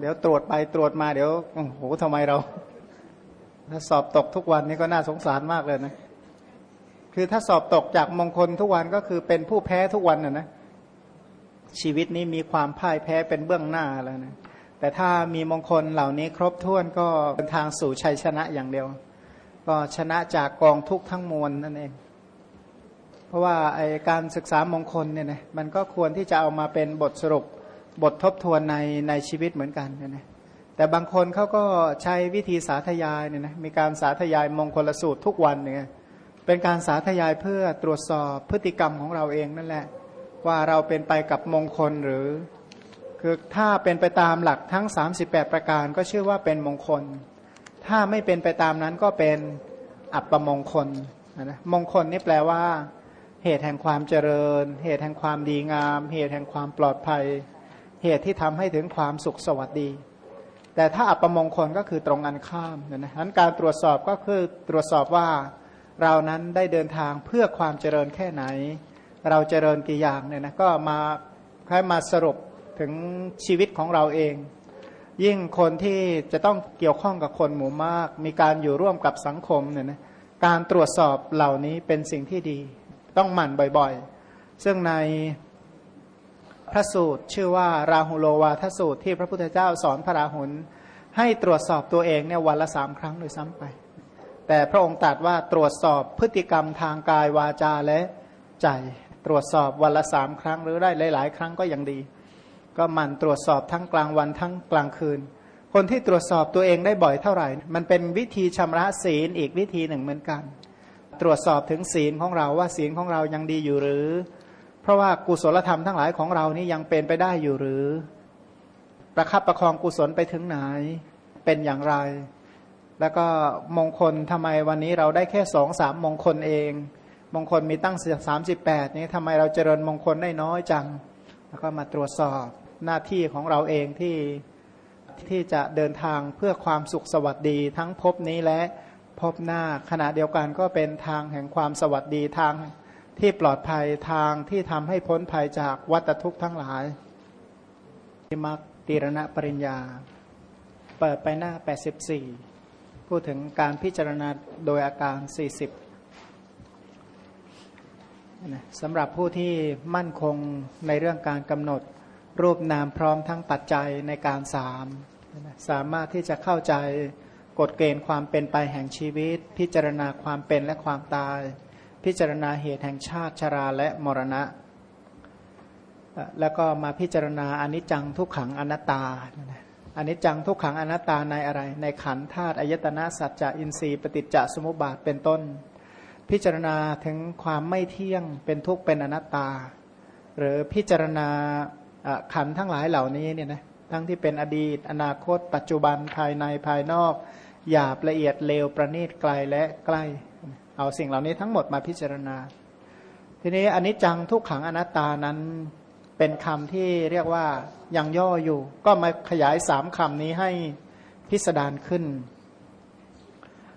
เดี๋ยวตรวจไปตรวจมาเดี๋ยวโอ้โหทำไมเรา ถ้าสอบตกทุกวันนี้ก็น่าสงสารมากเลยนะ คือถ้าสอบตกจากมงคลทุกวันก็คือเป็นผู้แพ้ทุกวันนะนะชีวิตนี้มีความพ่ายแพ้เป็นเบื้องหน้าแล้วนะแต่ถ้ามีมงคลเหล่านี้ครบถ้วนก็เป็นทางสู่ชัยชนะอย่างเดียว ก็ชนะจากกองทุกทั้งมวลนั่นเอง เพราะว่าไอการศึกษามงคลเนี่ยนะมันก็ควรที่จะเอามาเป็นบทสรุป บททบทวนในในชีวิตเหมือนกันเนี่ยนะแต่บางคนเขาก็ใช้วิธีสาธยายเนี่ยนะมีการสาธยายมงคลสูตรทุกวันเนี่ยเป็นการสาธยายเพื่อตรวจสอบพฤติกรรมของเราเองนั่นแหละ ว่าเราเป็นไปกับมงคลหรือ คือถ้าเป็นไปตามหลักทั้ง 38 ประการก็ชื่อว่าเป็นมงคล ถ้าไม่เป็นไปตามนั้นก็เป็นอัปปมงคลนะมงคลนี่แปลว่า เหตุแห่งความเจริญ เหตุแห่งความดีงาม เหตุแห่งความปลอดภัย เหตุที่ทำให้ถึงความสุขสวัสดี แต่ถ้าอัปมงคลก็คือตรงกันข้ามนะนะนั้นการตรวจสอบก็คือตรวจสอบว่าเรานั้นได้เดินทางเพื่อความเจริญแค่ไหน เราเจริญกี่อย่างเนี่ยนะก็มาค่อยมาสรุปถึงชีวิตของเราเอง ยิ่งคนที่จะต้องเกี่ยวข้องกับคนหมู่มาก มีการอยู่ร่วมกับสังคมเนี่ยนะการตรวจสอบเหล่านี้เป็นสิ่งที่ดี ต้องหมั่นบ่อยๆ ซึ่งใน พระสูตร ชื่อว่าราหุโลวาทสูตรที่พระพุทธเจ้าสอนพระราหุลให้ตรวจสอบตัวเองเนี่ยวันละสามครั้งโดยซ้ำไป แต่พระองค์ตรัสว่าตรวจสอบพฤติกรรมทางกายวาจาและใจ ตรวจสอบวันละสามครั้งหรือได้หลาย ๆ ครั้งก็ยังดี ก็มันตรวจสอบทั้งกลางวันทั้งกลางคืน คนที่ตรวจสอบตัวเองได้บ่อยเท่าไหร่ มันเป็นวิธีชำระศีลอีกวิธีหนึ่งเหมือนกัน ตรวจสอบถึงศีลของเราว่าศีลของเรายังดีอยู่หรือ ราะว่ากุศลธรรมทั้งหลายของเรานี่ยังเป็นไปได้อยู่หรือ ประคับประคองกุศลไปถึงไหน เป็นอย่างไร แล้วก็มงคลทำไมวันนี้เราได้แค่สองสามมงคลเอง มงคลมีตั้งสามสิบแปดนี้ทำไมเราเจริญมงคลได้น้อยจัง แล้วก็มาตรวจสอบหน้าที่ของเราเองที่ที่จะเดินทางเพื่อความสุขสวัสดีทั้งพบนี้และพบหน้าขณะเดียวกันก็เป็นทางแห่งความสวัสดีทาง ที่ปลอดภัยทางที่ทำให้พ้นภัยจากวัฏทุกข์ทั้งหลายที่มักตีรณะปริญญา เปิดไปหน้า 84 พูดถึงการพิจารณาโดยอาการ 40สำหรับผู้ที่มั่นคงในเรื่องการกำหนดรูปนามพร้อมทั้งปัจจัยในการสาม สามารถที่จะเข้าใจกฎเกณฑ์ความเป็นไปแห่งชีวิต พิจารณาความเป็นและความตาย พิจารณาเหตุแห่งชาติชราและมรณะ แล้วก็มาพิจารณาอนิจจังทุกขังอนัตตาอนิจจังทุกขังอนัตตาในอะไร ในขันธาตุอายตนะสัจจะอินทรีย์ปฏิจจสมุปบาทเป็นต้น พิจารณาถึงความไม่เที่ยงเป็นทุกข์เป็นอนัตตา หรือพิจารณาขันทั้งหลายเหล่านี้เนี่ยนะทั้งที่เป็นอดีต อนาคต ปัจจุบันภายในภายนอกหยาบละเอียดเลวประณีตไกลและใกล้ เอาสิ่งเหล่านี้ทั้งหมดมาพิจารณา ทีนี้อันนี้จังทุกขังอนัตตานั้นเป็นคำที่เรียกว่ายังย่ออยู่ ก็มาขยายสามคำนี้ให้พิสดารขึ้น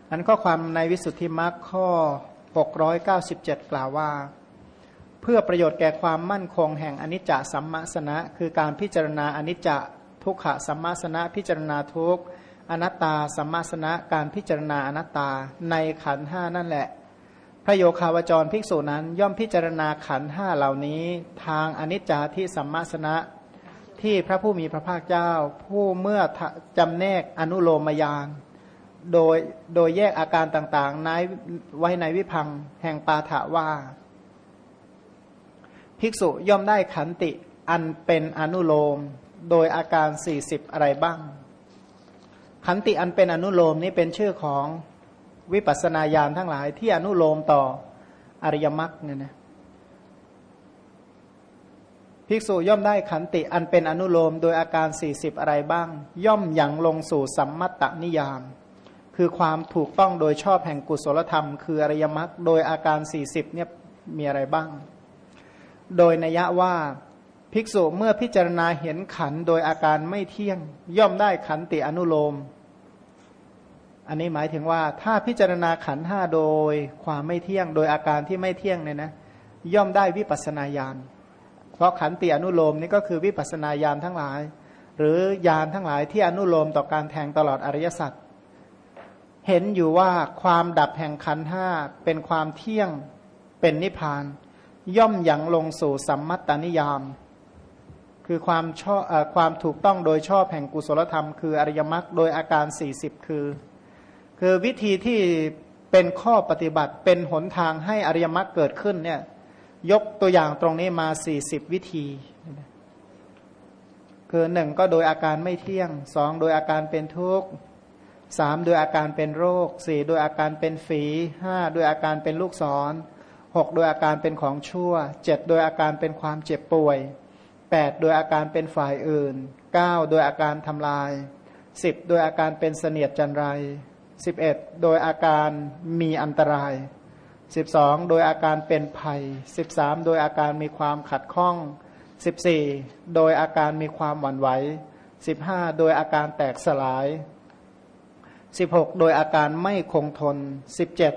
อันข้อความในวิสุทธิมรรคข้อ 697 กล่าวว่า เพื่อประโยชน์แก่ความมั่นคงแห่งอนิจจสัมมาสนะ คือการพิจารณาอนิจจทุกขสัมมาสนะพิจารณาทุกข์ อนัตตาสัมมาสนะการพิจารณาอนัตตาในขันห้านั่นแหละ พระโยคาวจรภิกษุนั้นย่อมพิจารณาขันห้าเหล่านี้ ทางอนิจจาที่สัมมาสนะที่พระผู้มีพระภาคเจ้า ผู้เมื่อจำแนกอนุโลมยานโดยโดยแยกอาการต่างๆในไว้ในวิพังแห่งปาถะว่า ภิกษุย่อมได้ขันติอันเป็นอนุโลม โดยอาการ 40 อะไรบ้าง ขันติอันเป็นอนุโลมนี้เป็นชื่อของวิปัสสนาญาณทั้งหลาย ที่อนุโลมต่ออริยมรรคเนี่ยนะภิกษุย่อมได้ขันติอันเป็นอนุโลมโดยอาการ 40 อะไรบ้าง ย่อมอย่างลงสู่สัมมัตตนิยาม คือความถูกต้องโดยชอบแห่งกุศลธรรม คืออริยมรรคโดยอาการ 40เนี่ยมีอะไรบ้าง โดยนัยว่า ภิกษุเมื่อพิจารณาเห็นขันโดยอาการไม่เที่ยง ย่อมได้ขันติอนุโลม อันนี้หมายถึงว่า ถ้าพิจารณาขันห้าโดยความไม่เที่ยง โดยอาการที่ไม่เที่ยงเนี่ยนะ ย่อมได้วิปัสนาญาณเพราะขันติอนุโลมนี่ก็คือวิปัสนาญาณทั้งหลาย หรือยานทั้งหลายที่อนุโลมต่อการแทงตลอดอริยสัจเห็นอยู่ว่าความดับแห่งขันห้าเป็นความเที่ยงเป็นนิพพาน ย่อมยังลงสู่สัมมัตตนิยาม คือความชอบอความถูกต้องโดยชอบแห่งกุศลธรรม คืออริยมรรคโดยอาการ 40 คือ คือวิธีที่เป็นข้อปฏิบัติเป็นหนทางให้อริยมรรคเกิดขึ้นเนี่ยยกตัวอย่างตรงนี้มา 40 วิธี คือหนึ่งก็โดยอาการไม่เที่ยงสองโดยอาการเป็นทุกข์สามโดยอาการเป็นโรคสี่โดยอาการเป็นฝีห้าโดยอาการเป็นลูกศรหกโดยอาการเป็นของชั่วเจ็ดโดยอาการเป็นความเจ็บป่วย แปดโดยอาการเป็นฝ่ายอื่นเก้าโดยอาการทำลายสิบโดยอาการเป็นเสนียดจันไรสิบเอ็ดโดยอาการมีอันตรายสิบสองโดยอาการเป็นภัยสิบสามโดยอาการมีความขัดข้องสิบสี่โดยอาการมีความหวั่นไหวสิบห้าโดยอาการแตกสลายสิบหกโดยอาการไม่คงทนสิบเจ็ด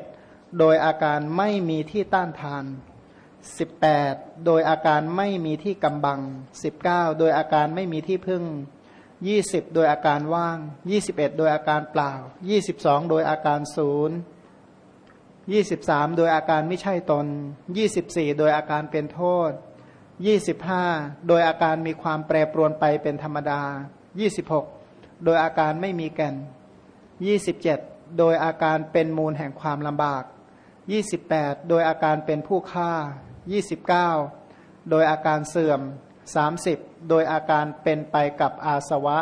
โดยอาการไม่มีที่ต้านทาน สิบแปดโดยอาการไม่มีที่กำบังสิบเก้าโดยอาการไม่มีที่พึ่งยี่สิบโดยอาการว่างยี่สิบเอ็ดโดยอาการเปล่ายี่สิบสองโดยอาการศูนย์ยี่สิบสามโดยอาการไม่ใช่ตนยี่สิบสี่โดยอาการเป็นโทษยี่สิบห้าโดยอาการมีความแปรปรวนไปเป็นธรรมดายี่สิบหกโดยอาการไม่มีแก่นยี่สิบเจ็ดโดยอาการเป็นมูลแห่งความลำบากยี่สิบแปดโดยอาการเป็นผู้ฆ่า ยี่สิบเก้าโดยอาการเสื่อมสามสิบโดยอาการเป็นไปกับอาสวะ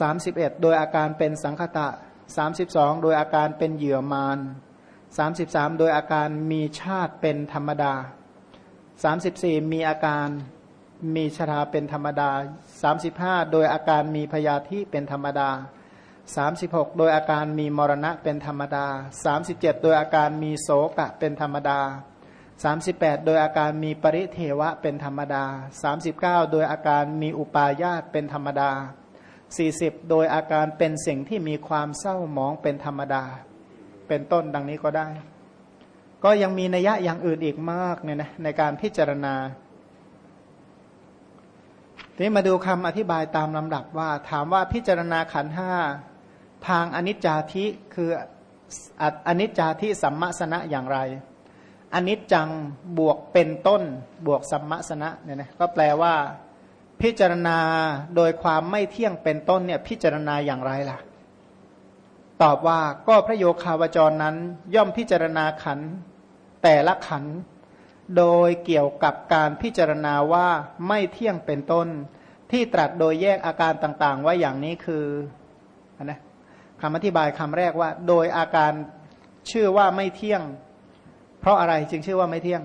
สามสิบเอ็ดโดยอาการเป็นสังคตะสามสิบสองโดยอาการเป็นเหยื่อมารสามสิบสามโดยอาการมีชาติเป็นธรรมดาสามสิบสี่มีอาการมีชราเป็นธรรมดาสามสิบห้าโดยอาการมีพยาธิเป็นธรรมดาสามสิบหกโดยอาการมีมรณะเป็นธรรมดาสามสิบเจ็ดโดยอาการมีโสกะเป็นธรรมดา สามสิบแปดโดยอาการมีปริเทวะเป็นธรรมดาสามสิบเก้าโดยอาการมีอุปาญาตเป็นธรรมดาสี่สิบโดยอาการเป็นสิ่งที่มีความเศร้าหมองเป็นธรรมดา เป็นต้นดังนี้ก็ได้ ก็ยังมีนัยยะอย่างอื่นอีกมากเนี่ยนะในการพิจารณาทีนี้มาดูคำอธิบายตามลำดับว่า ถามว่าพิจารณาขันห้าทางอนิจจาธิคืออนิจจาธิสัมมาสนะอย่างไร อนิจจังบวกเป็นต้นบวกสัมมสนะเนี่ยนะก็แปลว่า พิจารณาโดยความไม่เที่ยงเป็นต้นเนี่ยพิจารณาอย่างไรล่ะ ตอบว่าก็พระโยคาวจรนั้น ย่อมพิจารณาขันแต่ละขันโดยเกี่ยวกับการพิจารณาว่าไม่เที่ยงเป็นต้น ที่ตรัสโดยแยกอาการต่างๆ ไว้อย่างนี้คือนะคำอธิบายคำแรกว่า โดยอาการชื่อว่าไม่เที่ยง เพราะอะไรจึงชื่อว่าไม่เที่ยง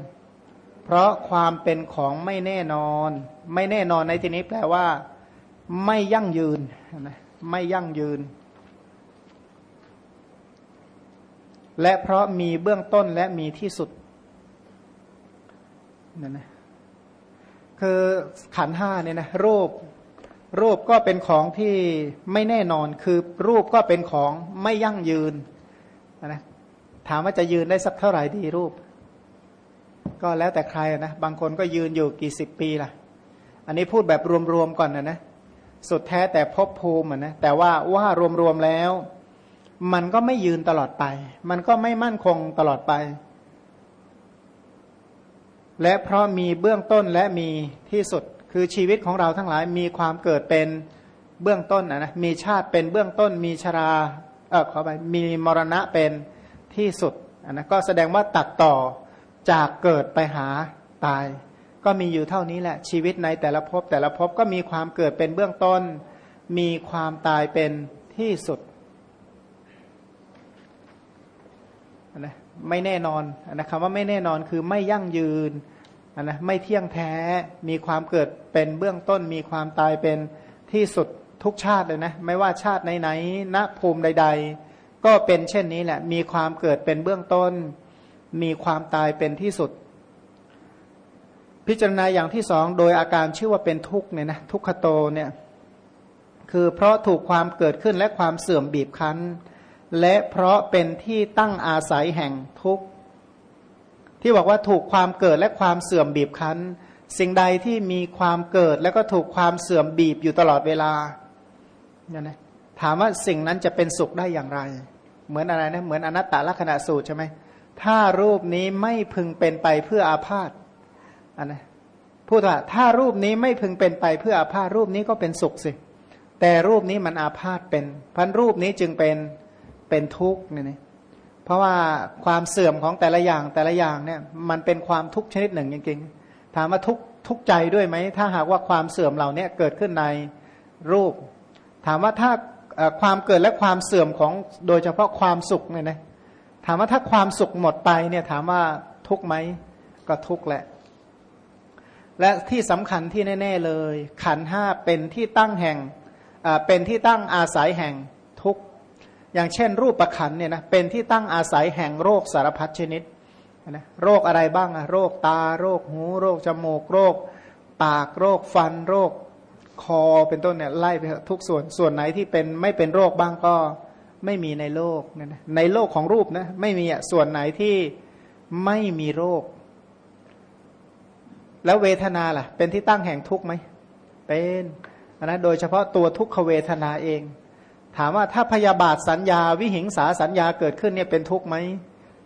เพราะความเป็นของไม่แน่นอน ไม่แน่นอนในที่นี้แปลว่า ไม่ยั่งยืนนะไม่ยั่งยืน และเพราะมีเบื้องต้นและมีที่สุดนั่นนะคือขันห้าเนี่ยนะรูปรูปก็เป็นของที่ไม่แน่นอนคือรูปก็เป็นของไม่ยั่งยืนนะ ถามว่าจะยืนได้สักเท่าไหร่ดีรูป ก็แล้วแต่ใครนะ บางคนก็ยืนอยู่กี่สิบปีล่ะ อันนี้พูดแบบรวมๆก่อนนะนะ สุดแท้แต่พบภูมินะ แต่ว่าว่ารวมๆแล้ว มันก็ไม่ยืนตลอดไป มันก็ไม่มั่นคงตลอดไป และเพราะมีเบื้องต้นและมีที่สุด คือชีวิตของเราทั้งหลายมีความเกิดเป็นเบื้องต้นนะนะ มีชาติเป็นเบื้องต้น มีชรา เออขอไปมีมรณะเป็น ที่สุดนะก็แสดงว่าตัดต่อจากเกิดไปหาตาย ก็มีอยู่เท่านี้แหละ ชีวิตในแต่ละภพแต่ละภพก็มีความเกิดเป็นเบื้องต้น มีความตายเป็นที่สุดนะไม่แน่นอนนะคำว่าไม่แน่นอนคือไม่ยั่งยืนนะไม่เที่ยงแท้มีความเกิดเป็นเบื้องต้น มีความตายเป็นที่สุดทุกชาติเลยนะ ไม่ว่าชาติไหนๆณภูมิใด ๆ ก็เป็นเช่นนี้แหละ มีความเกิดเป็นเบื้องต้น มีความตายเป็นที่สุด พิจารณาอย่างที่สองโดยอาการชื่อว่าเป็นทุกข์เนี่ยนะทุกขโตเนี่ยคือเพราะถูกความเกิดขึ้นและความเสื่อมบีบคั้น และเพราะเป็นที่ตั้งอาศัยแห่งทุกข์ ที่บอกว่าถูกความเกิดและความเสื่อมบีบคั้น สิ่งใดที่มีความเกิดแล้วก็ถูกความเสื่อมบีบอยู่ตลอดเวลาเนี่ยนะ ถามว่าสิ่งนั้นจะเป็นสุขได้อย่างไร เหมือนอะไรนะเหมือนอนัตตลักษณะสูตรใช่ไหมถ้ารูปนี้ไม่พึงเป็นไปเพื่ออาพาธอันนะพูดว่าถ้ารูปนี้ไม่พึงเป็นไปเพื่ออาพาธรูปนี้ก็เป็นสุขสิ แต่รูปนี้มันอาพาธเป็นพันรูปนี้จึงเป็นเป็นทุกข์เนี่ยเพราะว่าความเสื่อมของแต่ละอย่างแต่ละอย่างเนี่ยมันเป็นความทุกข์ชนิดหนึ่งจริงๆถามว่าทุกทุกใจด้วยไหมถ้าหากว่าความเสื่อมเหล่านี้เกิดขึ้นในรูป ถามว่าถ้า ความเกิดและความเสื่อมของโดยเฉพาะความสุขเนี่ยนะถามว่าถ้าความสุขหมดไปเนี่ยถามว่าทุกไหมก็ทุกแหละ และที่สำคัญที่แน่ ๆเลย ขันห้าเป็นที่ตั้งแห่งเป็นที่ตั้งอาศัยแห่งทุกอย่างเช่น รูปประคันเนี่ยนะเป็นที่ตั้งอาศัยแห่งโรคสารพัดชนิดนะโรคอะไรบ้างอะโรคตา โรคหู โรคจมูก โรค ปากโรคฟัน โรค คอเป็นต้นเนี่ยไล่ไปทุกส่วนส่วนไหนที่เป็นไม่เป็นโรคบ้างก็ไม่มีในโลกนะในโลกของรูปนะไม่มีอะส่วนไหนที่ไม่มีโรค แล้วเวทนาล่ะ เป็นที่ตั้งแห่งทุกข์ไหมเป็นนะโดยเฉพาะตัวทุกขเวทนาเอง ถามว่าถ้าพยาบาทสัญญาวิหิงสาสัญญาเกิดขึ้นเนี่ยเป็นทุกข์ไหม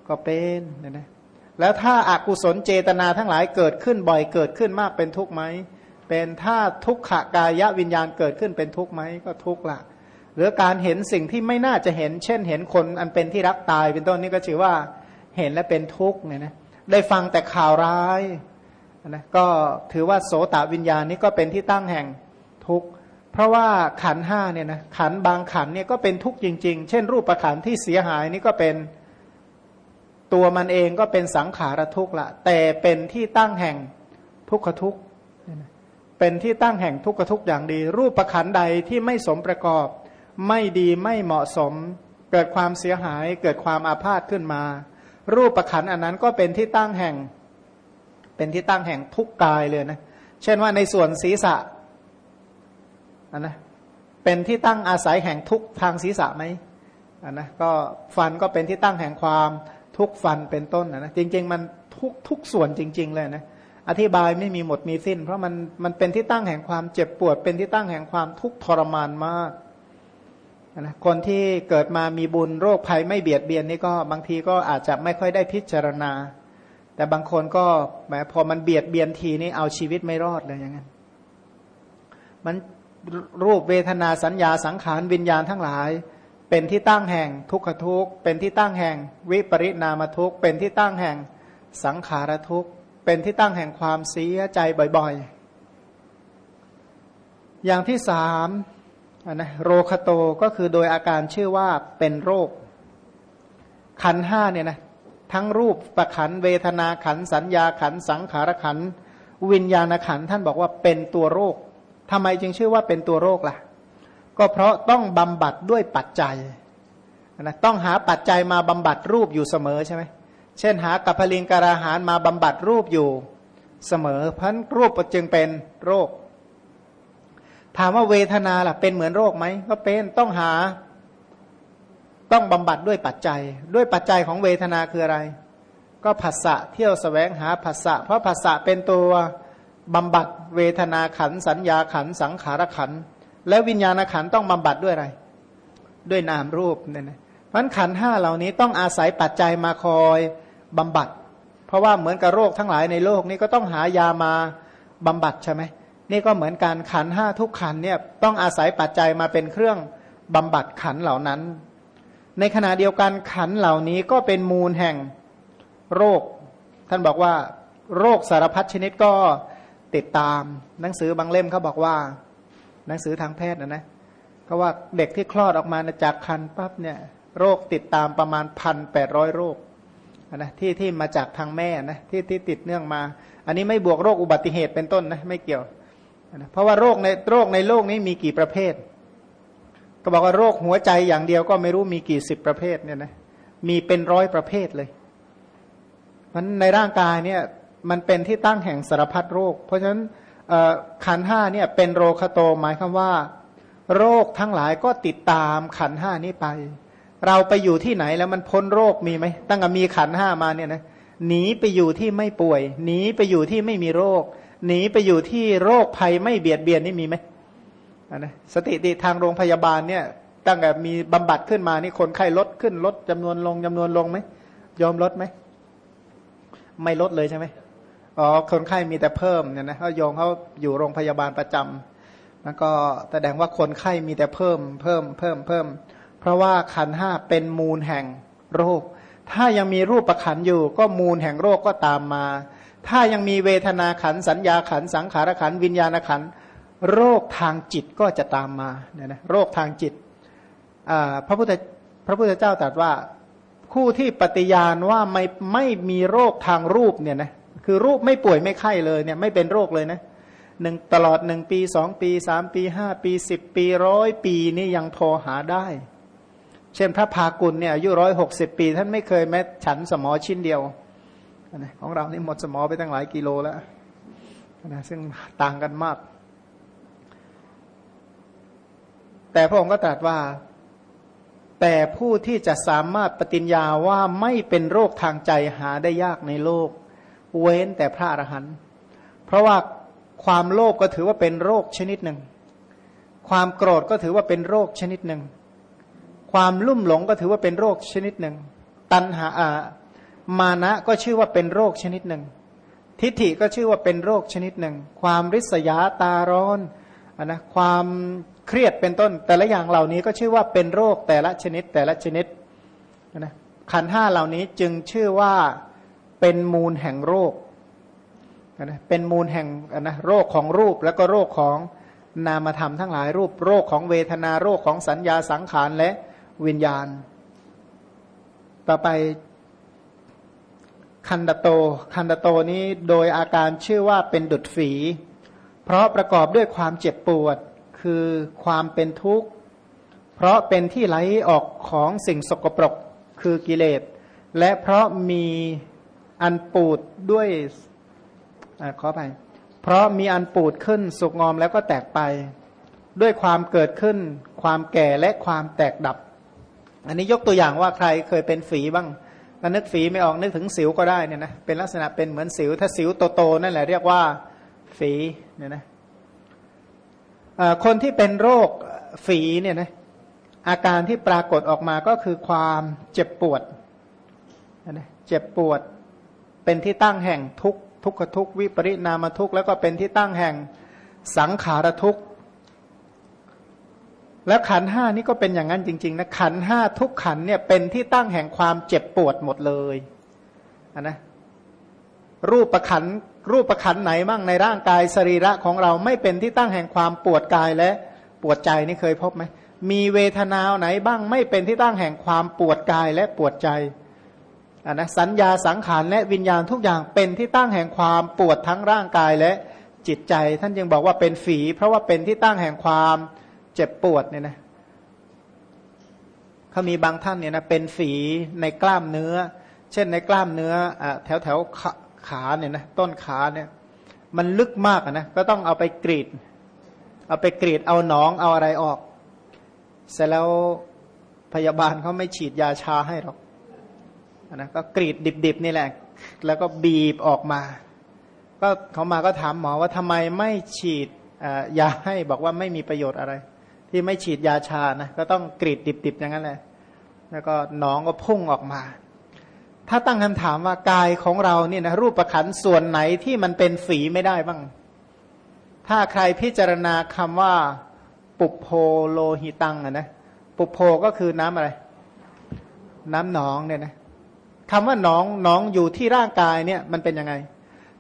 ก็เป็นนะนะแล้วถ้าอากุศลเจตนาทั้งหลายเกิดขึ้นบ่อยเกิดขึ้นมากเป็นทุกข์ไหม เป็นถ้าทุกขกายวิญญาณเกิดขึ้นเป็นทุกข์ไหมก็ทุกข์ละหรือการเห็นสิ่งที่ไม่น่าจะเห็น เช่น เห็นคนอันเป็นที่รักตายเป็นต้นนี้ก็ถือว่าเห็นและเป็นทุกข์เนี่ยนะได้ฟังแต่ข่าวร้ายนะก็ถือว่าโสตวิญญาณนี้ก็เป็นที่ตั้งแห่งทุกข์เพราะว่าขันห้าเนี่ยนะขันบางขันเนี่ยก็เป็นทุกข์จริง ๆ เช่น รูปประขันที่เสียหายนี่ก็เป็นตัวมันเองก็เป็นสังขารทุกข์ละแต่เป็นที่ตั้งแห่งทุกขทุกข์ เป็นที่ตั้งแห่งทุกขทุกอย่างดี รูปประขันใดที่ไม่สมประกอบ ไม่ดีไม่เหมาะสม เกิดความเสียหายเกิดความอาพาธขึ้นมา รูปประขันอันนั้นก็เป็นที่ตั้งแห่ง เป็นที่ตั้งแห่งทุกกายเลยนะเช่นว่าในส่วนศีรษะอันนะเป็นที่ตั้งอาศัยแห่งทุกทางศีรษะไหมอันนะก็ฟันก็เป็นที่ตั้งแห่งความทุกฟันเป็นต้นนะจริง ๆ มันทุกทุกส่วนจริง ๆ เลยนะ อธิบายไม่มีหมดมีสิ้น เพราะมันมันเป็นที่ตั้งแห่งความเจ็บปวด เป็นที่ตั้งแห่งความทุกข์ทรมานมากนะคนที่เกิดมามีบุญโรคภัยไม่เบียดเบียนนี่ก็บางทีก็อาจจะไม่ค่อยได้พิจารณา แต่บางคนก็แหมพอมันเบียดเบียนทีนี่เอาชีวิตไม่รอดเลยอย่างนั้นมันรูปเวทนาสัญญาสังขารวิญญาณทั้งหลาย เป็นที่ตั้งแห่งทุกขทุกเป็นที่ตั้งแห่งวิปริณามทุกเป็นที่ตั้งแห่งสังขารทุก เป็นที่ตั้งแห่งความเสียใจบ่อยๆ อย่างที่สามนะโรคโตก็คือโดยอาการชื่อว่าเป็นโรค ขันห้าเนี่ยนะทั้งรูปประขันเวทนาขันสัญญาขันสังขารขันวิญญาณขันท่านบอกว่าเป็นตัวโรคทำไมจึงชื่อว่าเป็นตัวโรคล่ะ ก็เพราะต้องบำบัดด้วยปัจจัยนะต้องหาปัจจัยมาบำบัดรูปอยู่เสมอใช่ไหม เช่นหากัพลิงการาหารมาบำบัดรูปอยู่เสมอเพราะรูปจึงเป็นโรค ถามว่าเวทนาล่ะเป็นเหมือนโรคไหมก็เป็นต้องหา ต้องบำบัดด้วยปัจจัย ด้วยปัจจัยของเวทนาคืออะไร ก็ผัสสะเที่ยวสแสวงหาผัสสะเพราะผัสสะเป็นตัวบำบัดเวทนาขันสัญญาขันสังขารขันและวิญญาณขันต้องบำบัดด้วยอะไร ด้วยนามรูปเนี่ยนะเพราะขันห้าเหล่านี้ต้องอาศัยปัจจัยมาคอย บำบัด เพราะว่าเหมือนกับโรคทั้งหลายในโลกนี้ก็ต้องหายามาบำบัดใช่ไหมนี่ก็เหมือนการขันห้าทุกขันเนี่ยต้องอาศัยปัจจัยมาเป็นเครื่องบำบัดขันเหล่านั้น ในขณะเดียวกันขันเหล่านี้ก็เป็นมูลแห่งโรค ท่านบอกว่า โรคสารพัดชนิดก็ติดตาม หนังสือบางเล่มเขาบอกว่า หนังสือทางแพทย์นะนะเขาว่าเด็กที่คลอดออกมาจากคันปั๊บเนี่ย โรคติดตามประมาณพันแปดร้อยโรค นะที่ที่มาจากทางแม่นะที่ที่ติดเนื่องมา อันนี้ไม่บวกโรคอุบัติเหตุเป็นต้นนะไม่เกี่ยวเพราะว่าโรคในโรคในโลกนี้มีกี่ประเภท ก็บอกว่าโรคหัวใจอย่างเดียวก็ไม่รู้มีกี่สิบประเภทเนี่ยนะมีเป็นร้อยประเภทเลยมันในร่างกายเนี่ยมันเป็นที่ตั้งแห่งสารพัดโรค เพราะฉะนั้นขันห้าเนี่ยเป็นโรคโตหมายคำว่า โรคทั้งหลายก็ติดตามขันห้านี้ไป เราไปอยู่ที่ไหนแล้วมันพ้นโรคมีไหมตั้งแต่มีขันห้ามาเนี่ยนะหนีไปอยู่ที่ไม่ป่วยหนีไปอยู่ที่ไม่มีโรคหนีไปอยู่ที่โรคภัยไม่เบียดเบียนนี่มีไหมนะสติติทางโรงพยาบาลเนี่ย ตั้งแต่มีบำบัดขึ้นมานี่คนไข้ลดขึ้นลดจำนวนลงจำนวนลงไหมยอมลดไหมไม่ลดเลยใช่ไหมอ๋อคนไข้มีแต่เพิ่มเนี่ยนะเขาโยงเขาอยู่โรงพยาบาลประจำแล้วก็แสดงว่าคนไข้มีแต่เพิ่ม เพิ่มเพิ่มเพิ่มเพราะว่าขันห้าเป็นมูลแห่งโรค ถ้ายังมีรูปประขันอยู่ ก็มูลแห่งโรคก็ตามมา ถ้ายังมีเวทนาขันสัญญาขันสังขารขันวิญญาณขันโรคทางจิตก็จะตามมาเนี่ยนะโรคทางจิตพระพุทธพระพุทธเจ้าตรัสว่าคู่ที่ปฏิญาณว่าไม่ไม่มีโรคทางรูปเนี่ยนะคือรูปไม่ป่วยไม่ไข้เลยเนี่ยไม่เป็นโรคเลยนะหนึ่งตลอดหนึ่งปีสองปีสามปีห้าปีสิบปีร้อยปีนี่ยังพอหาได้ เช่นพระพากุลเนี่ยอายุร้อยหกสิบปี ท่านไม่เคยแม้ฉันสมอชิ้นเดียวของเรานี่หมดสมอไปตั้งหลายกิโลแล้วนะซึ่งต่างกันมาก แต่พระองค์ก็ตรัสว่า แต่ผู้ที่จะสามารถปฏิญญาว่าไม่เป็นโรคทางใจหาได้ยากในโลก เว้นแต่พระอรหันต์เพราะว่าความโลภกก็ถือว่าเป็นโรคชนิดหนึ่ง ความโกรธก็ถือว่าเป็นโรคชนิดหนึ่ง ความลุ่มหลงก็ถือว่าเป็นโรคชนิดหนึ่ง ตัณหาอามานะก็ชื่อว่าเป็นโรคชนิดหนึ่ง ทิฏฐิก็ชื่อว่าเป็นโรคชนิดหนึ่ง ความริษยาตาร้อนอนนะความเครียดเป็นต้น แต่ละอย่างเหล่านี้ก็ชื่อว่าเป็นโรคแต่ละชนิดแต่ละชนิดนะขันห้าเหล่านี้จึงชื่อว่าเป็นมูลแห่งโรคนะเป็นมูลแห่งนะโรคของรูปแล้วก็โรคของนามธรรมทั้งหลายรูปโรคของเวทนาโรคของสัญญาสังขารและ วิญญาณ ต่อไปคันดโต คันดโตนี้โดยอาการชื่อว่าเป็นดุดฝี เพราะประกอบด้วยความเจ็บปวด คือความเป็นทุกข์ เพราะเป็นที่ไหลออกของสิ่งสกปรก คือกิเลส และเพราะมีอันปูดด้วยอขอไป เพราะมีอันปูดขึ้นสุกงอมแล้วก็แตกไป ด้วยความเกิดขึ้น ความแก่และความแตกดับ อันนี้ยกตัวอย่างว่าใครเคยเป็นฝีบ้างถ้านึกฝีไม่ออกนึกถึงสิวก็ได้เนี่ยนะเป็นลักษณะเป็นเหมือนสิว ถ้าสิวโตๆนั่นแหละเรียกว่าฝีเนี่ยนะคนที่เป็นโรคฝีเนี่ยนะอาการที่ปรากฏออกมาก็คือความเจ็บปวดนะเจ็บปวดเป็นที่ตั้งแห่งทุกทุกขทุกวิปริณามทุกแล้วก็เป็นที่ตั้งแห่งสังขารทุกข แล้วขันห้านี่ก็เป็นอย่างนั้นจริง ๆ นะขันห้าทุกขันเนี่ยเป็นที่ตั้งแห่งความเจ็บปวดหมดเลยนะรูปประขันรูปประขันไหนบ้างในร่างกายสรีระของเราไม่เป็นที่ตั้งแห่งความปวดกายและปวดใจนี่เคยพบไหมมีเวทนาไหนบ้างไม่เป็นที่ตั้งแห่งความปวดกายและปวดใจอันนะสัญญาสังขารและวิญญาณทุกอย่างเป็นที่ตั้งแห่งความปวดทั้งร่างกายและจิตใจ ท่านยังบอกว่าเป็นฝี เพราะว่าเป็นที่ตั้งแห่งความเจ็บปวดเนี่ยนะเขามีบางท่านเนี่ยนะเป็นฝีในกล้ามเนื้อ เช่นในกล้ามเนื้ออแถวแถวขาเนี่ยนะต้นขาเนี่ยมันลึกมากนะก็ต้องเอาไปกรีด เอาไปกรีดเอาหนองเอาอะไรออก เสร็จแล้วพยาบาลเขาไม่ฉีดยาชาให้หรอกนะก็กรีดดิบๆนี่แหละ แล้วก็บีบออกมา ก็เขามาก็ถามหมอว่าทำไมไม่ฉีดยาให้บอกว่าไม่มีประโยชน์อะไร ที่ไม่ฉีดยาชานะก็ต้องกรีดดิบๆอย่างนั้นแหละแล้วก็หนองก็พุ่งออกมา ถ้าตั้งคำถามว่ากายของเราเนี่ยนะรูปประคันส่วนไหนที่มันเป็นฝีไม่ได้บ้าง ถ้าใครพิจารณาคำว่าปุโพโลหิตังอะนะปุโพก็คือน้ำอะไร น้ำหนองเนี่ยนะคำว่าหนองหนองอยู่ที่ร่างกายเนี่ย มันเป็นยังไง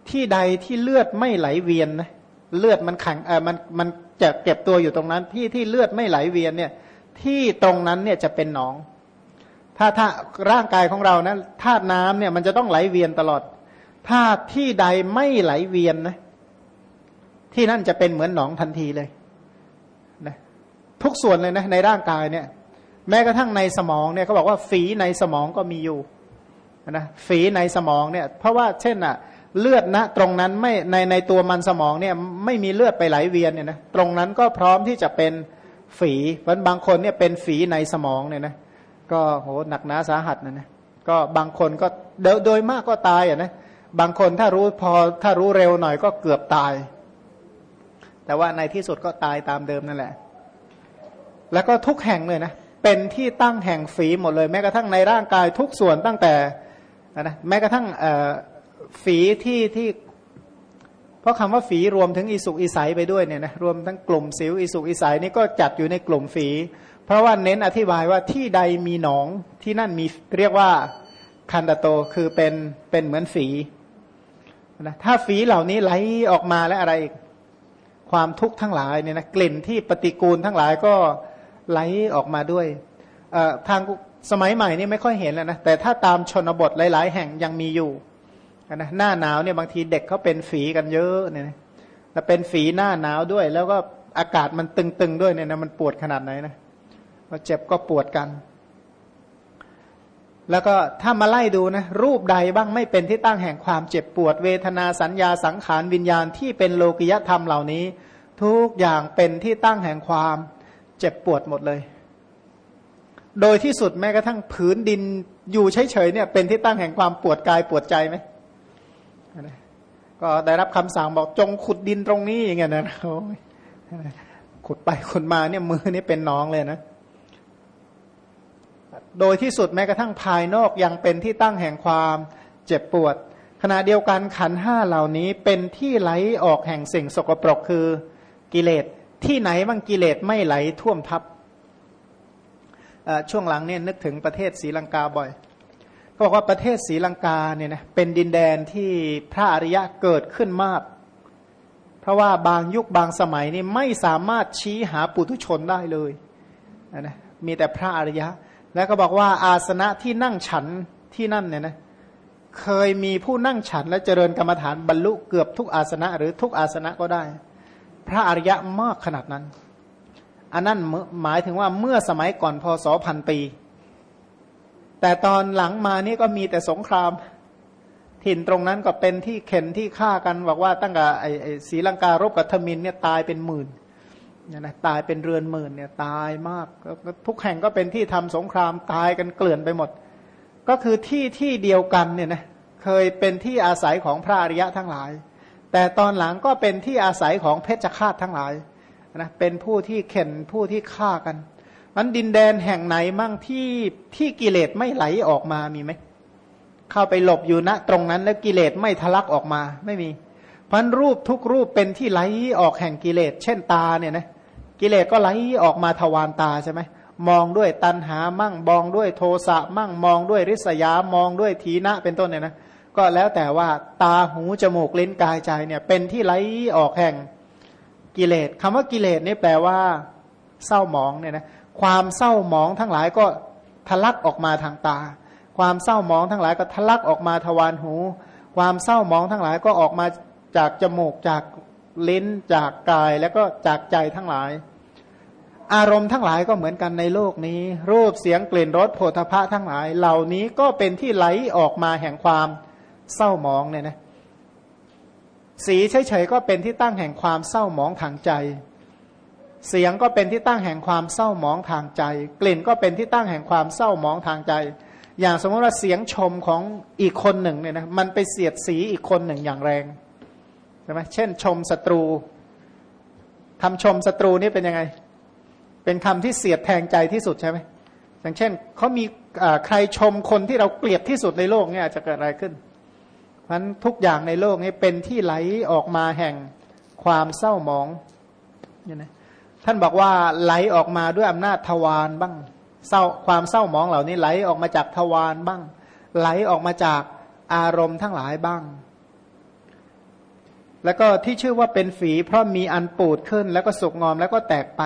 ที่ใดที่เลือดไม่ไหลเวียนนะ เลือดมันขังเออมันมันจะเก็บตัวอยู่ตรงนั้น ที่ที่เลือดไม่ไหลเวียนเนี่ย ที่ตรงนั้นเนี่ยจะเป็นหนอง ถ้าถ้าร่างกายของเรานะธาตุน้ำเนี่ยมันจะต้องไหลเวียนตลอด ถ้าที่ใดไม่ไหลเวียนนะ ที่นั่นจะเป็นเหมือนหนองทันทีเลยนะทุกส่วนเลยนะในร่างกายเนี่ย แม้กระทั่งในสมองเนี่ยเขาบอกว่าฝีในสมองก็มีอยู่นะฝีในสมองเนี่ย เพราะว่าเช่นอะ เลือดนะตรงนั้นไม่ในในตัวมันสมองเนี่ยไม่มีเลือดไปไหลเวียนเนี่ยนะตรงนั้นก็พร้อมที่จะเป็นฝีเพราะบางคนเนี่ยเป็นฝีในสมองเนี่ยนะก็โหหนักหนาสาหัสนะนะก็บางคนก็โดยมากก็ตายอะนะบางคนถ้ารู้พอถ้ารู้เร็วหน่อยก็เกือบตาย แต่ว่าในที่สุดก็ตายตามเดิมนั่นแหละ แล้วก็ทุกแห่งเลยนะเป็นที่ตั้งแห่งฝีหมดเลย แม้กระทั่งในร่างกายทุกส่วนตั้งแต่นะแม้กระทั่ง ฝีที่ที่ เพราะคำว่าฝีรวมถึงอิสุกอิสัยไปด้วยเนี่ยนะรวมทั้งกลุ่มสิวอิสุกอิสัยนี่ก็จัดอยู่ในกลุ่มฝี เพราะว่าเน้นอธิบายว่าที่ใดมีหนองที่นั่นมีเรียกว่าคันดโตคือเป็นเป็นเหมือนฝีนะถ้าฝีเหล่านี้ไหลออกมาแล้วอะไรอีกความทุกข์ทั้งหลายเนี่ยนะกลิ่นที่ปฏิกูลทั้งหลายก็ไหลออกมาด้วยทางสมัยใหม่นี่ไม่ค่อยเห็นแล้วนะแต่ถ้าตามชนบทหลาย ๆ แห่งยังมีอยู่ นะหน้าหนาวเนี่ยบางทีเด็กเขาเป็นฝีกันเยอะเนี่ยแล้วเป็นฝีหน้าหนาวด้วย แล้วก็อากาศมันตึงๆด้วยเนี่ยนะมันปวดขนาดไหนนะก็เจ็บก็ปวดกัน แล้วก็ถ้ามาไล่ดูนะรูปใดบ้างไม่เป็นที่ตั้งแห่งความเจ็บปวด เวทนาสัญญาสังขารวิญญาณที่เป็นโลกิยธรรมเหล่านี้ ทุกอย่างเป็นที่ตั้งแห่งความเจ็บปวดหมดเลย โดยที่สุดแม้กระทั่งผืนดินอยู่เฉยๆเนี่ย เป็นที่ตั้งแห่งความปวดกายปวดใจไหม ก็ได้รับคำสั่งบอกจงขุดดินตรงนี้อย่างเงี้ยนะขุดไปขุดมาเนี่ยมือนี่เป็นน้องเลยนะ โดยที่สุดแม้กระทั่งภายนอกยังเป็นที่ตั้งแห่งความเจ็บปวด ขณะเดียวกันขันห้าเหล่านี้เป็นที่ไหลออกแห่งสิ่งสกปรกคือกิเลสที่ไหนบางกิเลสไม่ไหลท่วมทับช่วงหลังเนี่ยนึกถึงประเทศศรีลังกาบ่อย ก็บอกว่าประเทศศรีลังกาเนี่ยนะเป็นดินแดนที่พระอริยะเกิดขึ้นมาก เพราะว่าบางยุคบางสมัยนี่ไม่สามารถชี้หาปุถุชนได้เลยนะมีแต่พระอริยะ แล้วก็บอกว่าอาสนะที่นั่งฉันที่นั่นเนี่ยนะเคยมีผู้นั่งฉันและเจริญกรรมฐานบรรลุเกือบทุกอาสนะหรือทุกอาสนะก็ได้ พระอริยะมากขนาดนั้น อันนั้นหมายถึงว่าเมื่อสมัยก่อนพศพันปี แต่ตอนหลังมานี่ก็มีแต่สงคราม ถิ่นตรงนั้นก็เป็นที่เข็นที่ฆ่ากันบอกว่าตั้งแต่ไอ้ศรีลังการบกับทมินเนี่ยตายเป็นหมื่นเนี่ยนะตายเป็นเรือนหมื่นเนี่ยตายมากทุกแห่งก็เป็นที่ทำสงครามตายกันเกลื่อนไปหมด ก็คือที่ที่เดียวกันเนี่ยนะเคยเป็นที่อาศัยของพระอริยะทั้งหลาย แต่ตอนหลังก็เป็นที่อาศัยของเพชฌฆาตทั้งหลายนะเป็นผู้ที่เข็นผู้ที่ฆ่ากัน มันดินแดนแห่งไหนมั่งที่ที่กิเลสไม่ไหลออกมามีไหมเข้าไปหลบอยู่ณตรงนั้นแล้วกิเลสไม่ทะลักออกมาไม่มีพันรูปทุกรูปเป็นที่ไหลออกแห่งกิเลส เช่นตาเนี่ยนะกิเลสก็ไหลออกมาทวารตาใช่ไหมมองด้วยตันหามั่งมองด้วยโทสะมั่งมองด้วยริษยามองด้วยทีนะเป็นต้นเนี่ยนะก็แล้วแต่ว่าตาหูจมูกลิ้นกายใจเนี่ย เป็นที่ไหลออกแห่งกิเลสคำว่ากิเลสนี่แปลว่า เศร้าหมองเนี่ยนะ ความเศร้าหมองทั้งหลายก็ทะลักออกมาทางตา ความเศร้าหมองทั้งหลายก็ทะลักออกมาทวารหู ความเศร้าหมองทั้งหลายก็ออกมาจากจมูกจากลิ้นจากกายแล้วก็จากใจทั้งหลาย อารมณ์ทั้งหลายก็เหมือนกันในโลกนี้ รูปเสียงกลิ่นรสโผฏฐะทั้งหลาย เหล่านี้ก็เป็นที่ไหลออกมาแห่งความเศร้าหมองเนี่ยนะสีเฉยๆก็เป็นที่ตั้งแห่งความเศร้าหมองทางใจ เสียงก็เป็นที่ตั้งแห่งความเศร้าหมองทางใจ กลิ่นก็เป็นที่ตั้งแห่งความเศร้าหมองทางใจ อย่างสมมติว่าเสียงชมของอีกคนหนึ่งเนี่ยนะมันไปเสียดสีอีกคนหนึ่งอย่างแรงใช่ไหมเช่น ชมศัตรูทำชมศัตรูนี่เป็นยังไง เป็นคำที่เสียดแทงใจที่สุดใช่ไหมอย่างเช่นเขามีใครชมคนที่เราเกลียดที่สุดในโลกเนี่ยจะเกิดอะไรขึ้นเพราะฉะนั้นทุกอย่างในโลกนี้เป็นที่ไหลออกมาแห่งความเศร้าหมองเนี่ยนะ ท่านบอกว่าไหลออกมาด้วยอำนาจทวารบ้างเศร้าความเศร้าหมองเหล่านี้ไหลออกมาจากทวารบ้าง ไหลออกมาจากอารมณ์ทั้งหลายบ้าง แล้วก็ที่ชื่อว่าเป็นฝีเพราะมีอันปูดขึ้น แล้วก็สุกงอมแล้วก็แตกไป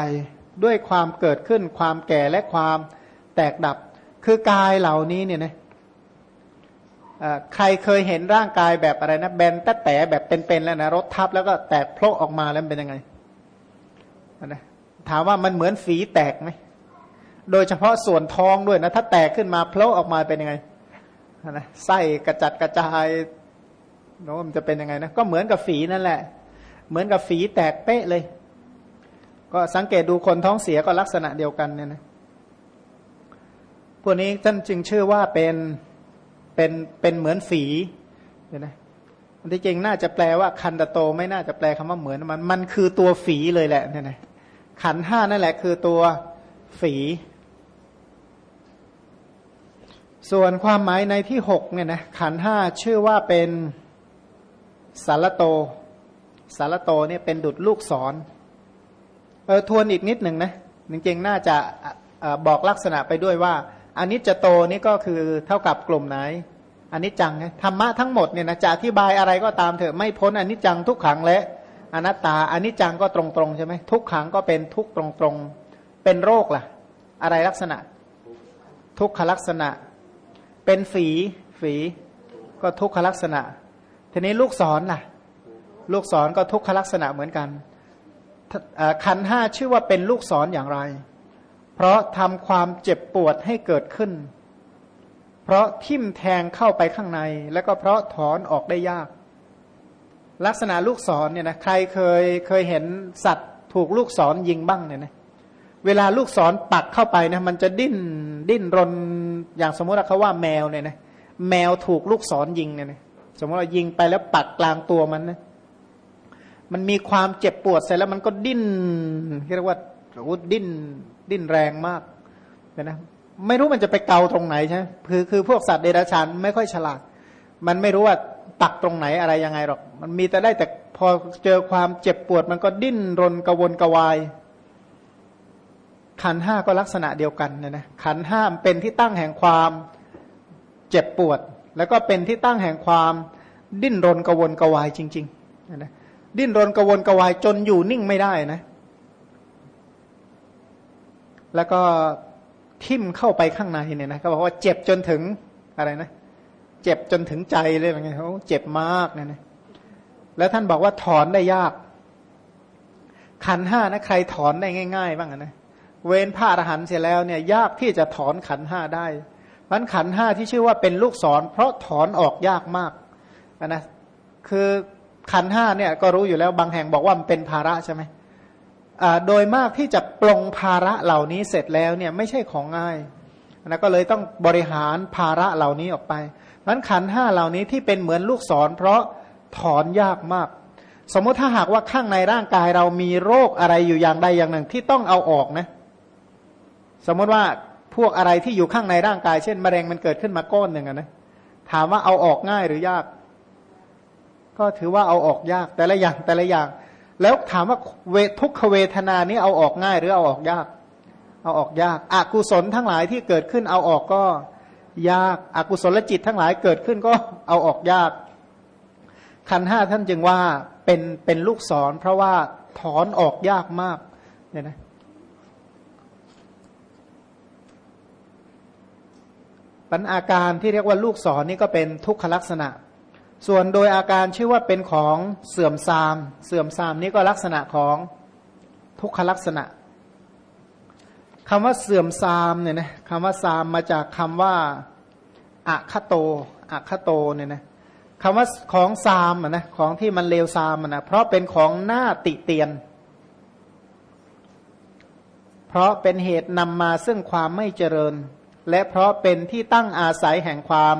ด้วยความเกิดขึ้น ความแก่และความแตกดับ คือกายเหล่านี้เนี่ยนะใครเคยเห็นร่างกายแบบอะไรนะแบนแต่แต่แบบเป็นๆแล้วนะรถทับแล้วก็แตกโผล่ออกมาแล้วเป็นยังไงนะ ถามว่ามันเหมือนฝีแตกไหมโดยเฉพาะส่วนท้องด้วยนะถ้าแตกขึ้นมาโผล่ออกมาเป็นยังไงนะไส้กระจัดกระจายโน้มันจะเป็นยังไงนะก็เหมือนกับฝีนั่นแหละ เหมือนกับฝีแตกเป๊ะเลย ก็สังเกตดูคนท้องเสียก็ลักษณะเดียวกันเนี่ยนะพวกนี้ท่านจึงชื่อว่าเป็นเป็นเป็นเหมือนฝีเนี่ยนะที่จริงน่าจะแปลว่าคันตโต ไม่น่าจะแปลคำว่าเหมือนมัน มันคือตัวฝีเลยแหละเนี่ยนะ ขันห้านั่นแหละคือตัวฝี ส่วนความหมายในที่หกเนี่ยนะขันห้าชื่อว่าเป็นสารโตสารโตเนี่ยเป็นดุดลูกศรเออทวนอีกนิดหนึ่งนะจริงๆน่าจะบอกลักษณะไปด้วยว่าอันนี้จะโตนี่ก็คือเท่ากับกลุ่มไหนอันนี้จังธรรมะทั้งหมดเนี่ยนะจะอธิบายอะไรก็ตามเถอะไม่พ้นอันนี้จังทุกขังและ อนัตตาอันนี้จังก็ตรงๆใช่ไหมทุกขังก็เป็นทุกตรงๆ เป็นโรคล่ะ อะไรลักษณะ ทุกขลักษณะ เป็นฝีฝีก็ทุกขลักษณะ ทีนี้ลูกศรล่ะ ลูกศรก็ทุกขลักษณะเหมือนกันขันห้าชื่อว่าเป็นลูกศรออย่างไร เพราะทำความเจ็บปวดให้เกิดขึ้น เพราะทิ่มแทงเข้าไปข้างใน แล้วก็เพราะถอนออกได้ยาก ลักษณะลูกศรเนี่ยนะใครเคยเคยเห็นสัตว์ถูกลูกศรยิงบ้างเนี่ยนะเวลาลูกศรปักเข้าไปนะมันจะดิ้นดิ้นรนอย่างสมมติว่าเขาว่าแมวเนี่ยนะแมวถูกลูกศรยิงเนี่ยนะสมมติว่ายิงไปแล้วปักกลางตัวมันนะมันมีความเจ็บปวดเสร็จแล้วมันก็ดิ้นเรียกว่าโอ้ดิ้นดิ้นแรงมากนะไม่รู้มันจะไปเกาตรงไหนใช่คือคือพวกสัตว์เดรัจฉานไม่ค่อยฉลาด มันไม่รู้ว่า ปักตรงไหนอะไรยังไงหรอก มันมีแต่ได้แต่พอเจอความเจ็บปวด มันก็ดิ้นรนกระวนกระวาย ขันห้าก็ลักษณะเดียวกันนี่ยนะขันห้าเป็นที่ตั้งแห่งความเจ็บปวด แล้วก็เป็นที่ตั้งแห่งความดิ้นรนกระวนกระวายจริงๆนะดิ้นรนกระวนกระวายจนอยู่นิ่งไม่ได้นะ แล้วก็ทิ่มเข้าไปข้างในเนี่ยนะเขาบอกว่าเจ็บจนถึงอะไรนะ เจ็บจนถึงใจเลยไงเขาเจ็บมากนะนะแล้วท่านบอกว่าถอนได้ยาก ขันห้านะใครถอนได้ง่าย ๆ บ้างนะเว้นผ้าอรหันเสร็จแล้วเนี่ยยากที่จะถอนขันห้าได้เพราะขันห้าที่ชื่อว่าเป็นลูกศร เพราะถอนออกยากมากนะคือขันห้าเนี่ยก็รู้อยู่แล้วบางแห่งบอกว่ามันเป็นภาระใช่ไหมโดยมากที่จะปลงภาระเหล่านี้เสร็จแล้วเนี่ยไม่ใช่ของง่ายนะก็เลยต้องบริหารภาระเหล่านี้ออกไป เพราะขันห้าเหล่านี้ที่เป็นเหมือนลูกศรเพราะถอนยากมาก สมมติถ้าหากว่าข้างในร่างกายเรามีโรคอะไรอยู่อย่างใดอย่างหนึ่งที่ต้องเอาออกนะ สมมติว่าพวกอะไรที่อยู่ข้างในร่างกาย เช่นมะเร็งมันเกิดขึ้นมาก้อนหนึ่งนะถามว่าเอาออกง่ายหรือยาก ก็ถือว่าเอาออกยากแต่ละอย่างแต่ละอย่าง แล้วถามว่าเวทุกขเวทนานี้เอาออกง่ายหรือเอาออกยาก เอาออกยากอากุศลทั้งหลายที่เกิดขึ้นเอาออกก็ ยากอากุศลจิตทั้งหลายเกิดขึ้นก็เอาออกยาก ขันห้าท่านจึงว่าเป็นเป็นลูกศรเพราะว่าถอนออกยากมากเนี่ยนะปัญอาการที่เรียกว่าลูกศรนนี่ก็เป็นทุกขลักษณะ ส่วนโดยอาการชื่อว่าเป็นของเสื่อมทราม เสื่อมทรามนี้ก็ลักษณะของทุกขลักษณะคำว่าเสื่อมทรามเนี่ยนะคำว่าทรามมาจากคำว่า อะคโตอะคโตเนี่ยนะคำว่าของซามนะของที่มันเลวซามนะเพราะเป็นของหน้าติเตียน เพราะเป็นเหตุนำมาซึ่งความไม่เจริญ และเพราะเป็นที่ตั้งอาศัยแห่งความ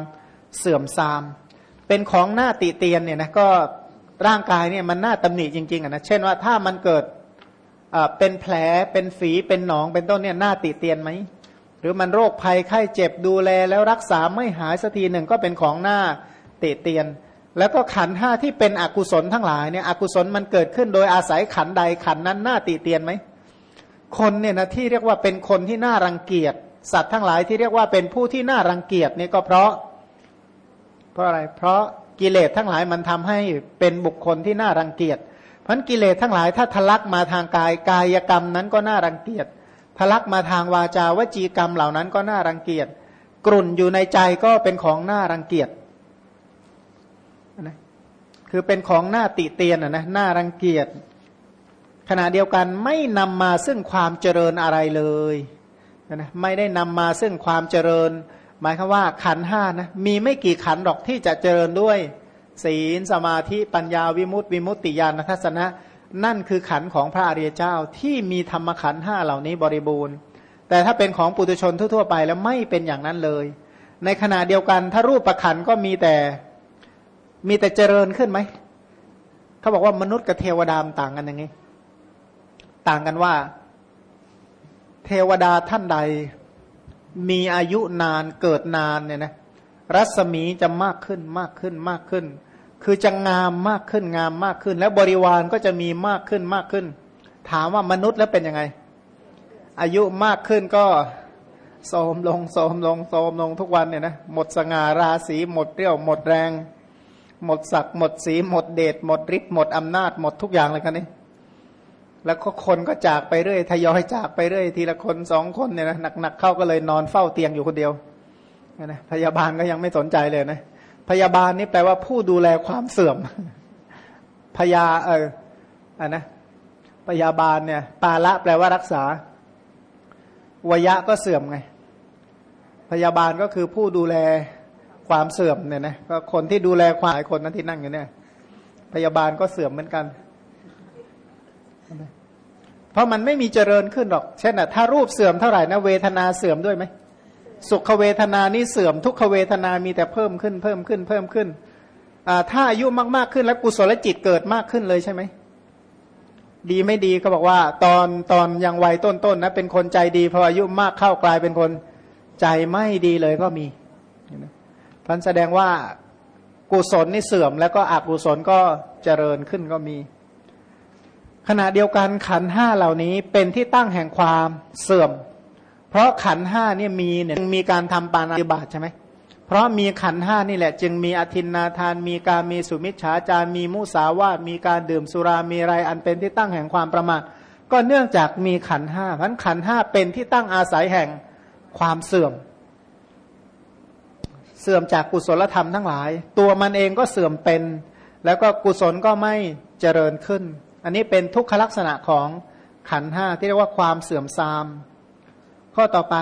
เสื่อมทราม เป็นของหน้าติเตียนเนี่ยนะก็ร่างกายเนี่ยมันหน้าตำหนิจริงๆนะเช่นว่าถ้ามันเกิดเป็นแผลเป็นฝีเป็นหนองเป็นต้นเนี่ยหน้าติเตียนไหม หรือมันโรคภัยไข้เจ็บดูแลแล้วรักษาไม่หายสักทีหนึ่งก็เป็นของหน้าติเตียน แล้วก็ขันห้าที่เป็นอกุศลทั้งหลายเนี่ยอกุศลมันเกิดขึ้นโดยอาศัยขันใดขันนั้นหน้าติเตียนไหมคนเนี่ยนะที่เรียกว่าเป็นคนที่น่ารังเกียจสัตว์ทั้งหลายที่เรียกว่าเป็นผู้ที่น่ารังเกียจเนี่ยก็เพราะ เพราะอะไรเพราะกิเลสทั้งหลายมันทำให้เป็นบุคคลที่น่ารังเกียจเพราะกิเลสทั้งหลายถ้าทะลักมาทางกายกายกรรมนั้นก็น่ารังเกียจ ทะลักมาทางวาจาวจีกรรมเหล่านั้นก็น่ารังเกียจกลุ่นอยู่ในใจก็เป็นของน่ารังเกียจนะคือเป็นของหน้าติเตียนนะน่ารังเกียจขณะเดียวกันไม่นำมาซึ่งความเจริญอะไรเลยนะไม่ได้นำมาซึ่งความเจริญ หมายคือว่าขันห้านะมีไม่กี่ขันหรอกที่จะเจริญด้วย ศีลสมาธิปัญญาวิมุตติวิมุตติญาณทัศนะ นั่นคือขันของพระอริยเจ้าที่มีธรรมขันห้าเหล่านี้บริบูรณ์ แต่ถ้าเป็นของปุถุชนทั่วๆไปแล้วไม่เป็นอย่างนั้นเลย ในขณะเดียวกันถ้ารูปประขันก็มีแต่มีแต่เจริญขึ้นไหมเขาบอกว่ามนุษย์กับเทวดามต่างกันยังไงต่างกันว่า เทวดาท่านใด มีอายุนานเกิดนานเนี่ยนะรัศมีจะมากขึ้นมากขึ้นมากขึ้น คือจะงามมากขึ้นงามมากขึ้น แล้วบริวารก็จะมีมากขึ้นมากขึ้น ถามว่ามนุษย์แล้วเป็นยังไง อายุมากขึ้นก็โสมลงโสมลงโสมลงทุกวันเนี่ยนะหมดสง่าราศีหมดเรี่ยวหมดแรง หมดศักดิ์หมดสีหมดเดชหมดฤทธิ์หมดอำนาจหมดทุกอย่างเลยกันนี่แล้วก็คนก็จากไปเรื่อยทยอยจากไปเรื่อยทีละคนสองคนเนี่ยนะหนักๆเข้าก็เลยนอนเฝ้าเตียงอยู่คนเดียวนะพยาบาลก็ยังไม่สนใจเลยนะ พยาบาลนี่แปลว่าผู้ดูแลความเสื่อม พยาเอออะนะพยาบาลเนี่ยปาละแปลว่ารักษาวยะก็เสื่อมไง พยาบาลก็คือผู้ดูแลความเสื่อมเนี่ยนะก็คนที่ดูแลความหลายคนนั้นที่นั่งอยู่เนี่ย พยาบาลก็เสื่อมเหมือนกัน เพราะมันไม่มีเจริญขึ้นหรอก เช่นอะถ้ารูปเสื่อมเท่าไหร่นะเวทนาเสื่อมด้วยไหม สุขเวทนานี่เสื่อมทุกขเวทนามีแต่เพิ่มขึ้นเพิ่มขึ้นเพิ่มขึ้นถ้าอายุมากๆขึ้นแล้วกุศลจิตเกิดมากขึ้นเลยใช่ไหมดีไม่ดีก็บอกว่า ตอนตอนยังวัยต้นๆนนะเป็นคนใจดีพออายุมากเข้ากลายเป็นคนใจไม่ดีเลยก็มีพันแสดงว่ากุศลนี่เสื่อม แล้วก็อกุศลก็เจริญขึ้นก็มี ขณะเดียวกันขันห้าเหล่านี้เป็นที่ตั้งแห่งความเสื่อม เพราะขันห้าเนี่ยมีเนี่ยมีการทำปานาติบาตใช่ไหมเพราะมีขันห้านี่แหละ จึงมีอธินนาทาน มีการมีสุมิชฌาจารมีมุสาวาทมีการดื่มสุรามีไรอันเป็นที่ตั้งแห่งความประมาทก็เนื่องจากมีขันห้าพันขันห้าเป็นที่ตั้งอาศัยแห่งความเสื่อม เสื่อมจากกุศลธรรมทั้งหลาย ตัวมันเองก็เสื่อมเป็น แล้วก็กุศลก็ไม่เจริญขึ้น อันนี้เป็นทุกขลักษณะของขันห้าที่เรียกว่าความเสื่อมทราม ข้อต่อไป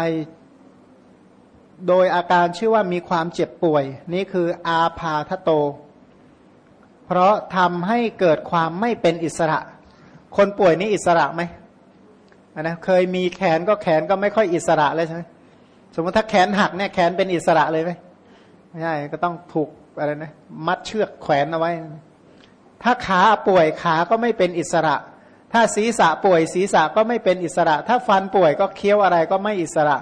โดยอาการชื่อว่ามีความเจ็บป่วย นี่คืออาพาทโต เพราะทำให้เกิดความไม่เป็นอิสระ คนป่วยนี่อิสระไหมนะเคยมีแขนก็แขนก็ไม่ค่อยอิสระเลยใช่ไหมสมมติถ้าแขนหักเนี่ยแขนเป็นอิสระเลยไหมไม่ใช่ก็ต้องถูกอะไรนะมัดเชือกแขวนเอาไว้ ถ้าขาป่วยขาก็ไม่เป็นอิสระ ถ้าศีรษะป่วยศีรษะก็ไม่เป็นอิสระ ถ้าฟันป่วยก็เคี้ยวอะไรก็ไม่อิสระ